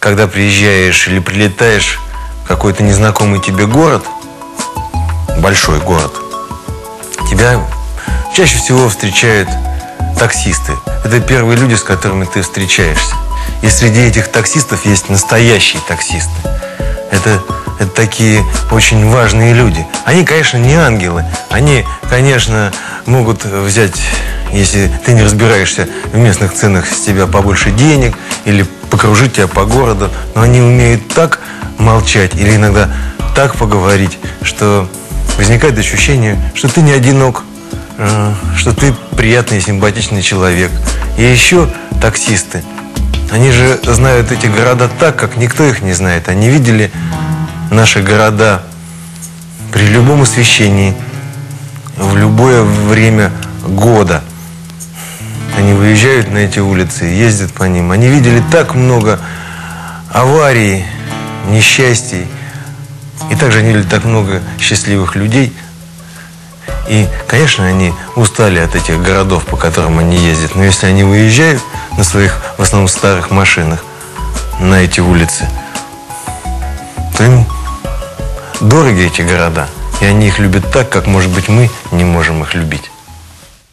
когда приезжаешь или прилетаешь в какой-то незнакомый тебе город, большой город, тебя чаще всего встречают таксисты. Это первые люди, с которыми ты встречаешься. И среди этих таксистов есть настоящие таксисты. Это, это такие очень важные люди. Они, конечно, не ангелы. Они, конечно, могут взять, если ты не разбираешься в местных ценах, с тебя побольше денег или покружить тебя по городу. Но они умеют так молчать или иногда так поговорить, что возникает ощущение, что ты не одинок, э, что ты приятный, симпатичный человек. И еще таксисты. Они же знают эти города так, как никто их не знает. Они видели наши города при любом освещении, в любое время года. Выезжают на эти улицы, ездят по ним. Они видели так много аварий, несчастий. И также они видели так много счастливых людей. И, конечно, они устали от этих городов, по которым они ездят. Но если они выезжают на своих, в основном, старых машинах на эти улицы, то им дороги эти города. И они их любят так, как, может быть, мы не можем их любить.